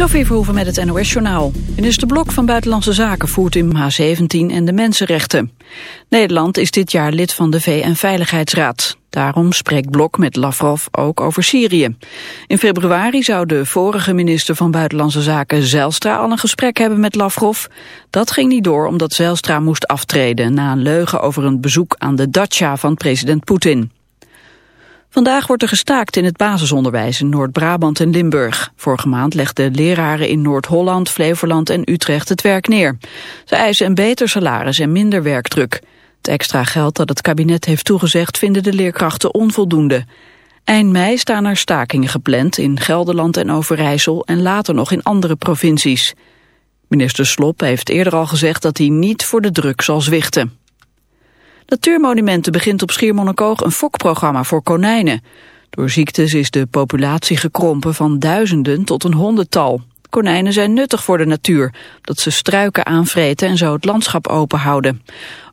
Sophie Verhoeven met het NOS-journaal. Minister Blok van Buitenlandse Zaken voert in H17 en de mensenrechten. Nederland is dit jaar lid van de VN-veiligheidsraad. Daarom spreekt Blok met Lavrov ook over Syrië. In februari zou de vorige minister van Buitenlandse Zaken Zelstra al een gesprek hebben met Lavrov. Dat ging niet door omdat Zelstra moest aftreden na een leugen over een bezoek aan de dacha van president Poetin. Vandaag wordt er gestaakt in het basisonderwijs in Noord-Brabant en Limburg. Vorige maand legden leraren in Noord-Holland, Flevoland en Utrecht het werk neer. Ze eisen een beter salaris en minder werkdruk. Het extra geld dat het kabinet heeft toegezegd vinden de leerkrachten onvoldoende. Eind mei staan er stakingen gepland in Gelderland en Overijssel en later nog in andere provincies. Minister Slop heeft eerder al gezegd dat hij niet voor de druk zal zwichten. Natuurmonumenten begint op Schiermonnikoog een fokprogramma voor konijnen. Door ziektes is de populatie gekrompen van duizenden tot een honderdtal. Konijnen zijn nuttig voor de natuur, dat ze struiken aanvreten en zo het landschap open houden.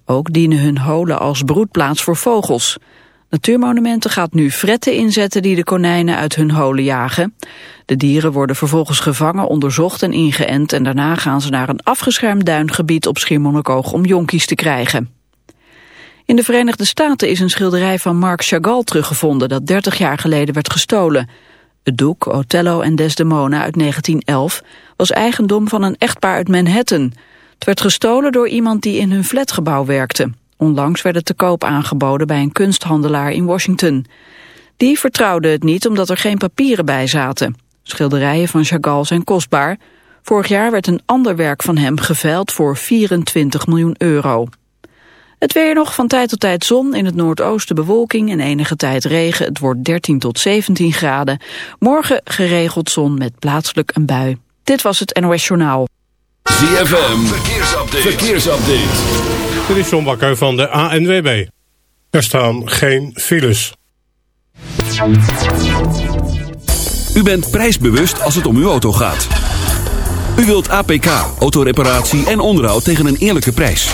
Ook dienen hun holen als broedplaats voor vogels. Natuurmonumenten gaat nu fretten inzetten die de konijnen uit hun holen jagen. De dieren worden vervolgens gevangen, onderzocht en ingeënt... en daarna gaan ze naar een afgeschermd duingebied op Schiermonnikoog om jonkies te krijgen. In de Verenigde Staten is een schilderij van Marc Chagall teruggevonden dat 30 jaar geleden werd gestolen. Het doek, Othello en Desdemona uit 1911, was eigendom van een echtpaar uit Manhattan. Het werd gestolen door iemand die in hun flatgebouw werkte. Onlangs werd het te koop aangeboden bij een kunsthandelaar in Washington. Die vertrouwde het niet omdat er geen papieren bij zaten. Schilderijen van Chagall zijn kostbaar. Vorig jaar werd een ander werk van hem geveild voor 24 miljoen euro. Het weer nog van tijd tot tijd zon, in het noordoosten bewolking en enige tijd regen. Het wordt 13 tot 17 graden. Morgen geregeld zon met plaatselijk een bui. Dit was het NOS Journaal. ZFM, verkeersupdate. verkeersupdate. Dit is John Bakker van de ANWB. Er staan geen files. U bent prijsbewust als het om uw auto gaat. U wilt APK, autoreparatie en onderhoud tegen een eerlijke prijs.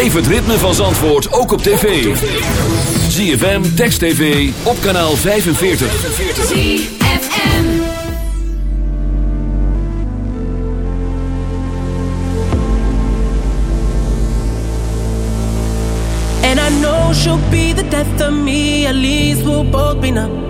Beleef het ritme van Zandvoort ook op tv. ZFM, Text TV, op kanaal 45. ZFM And I know she'll be the death of me At least we'll both be numb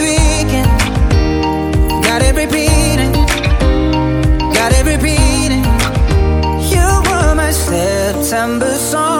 December song.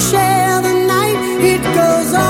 share the night. It goes on.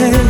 pretend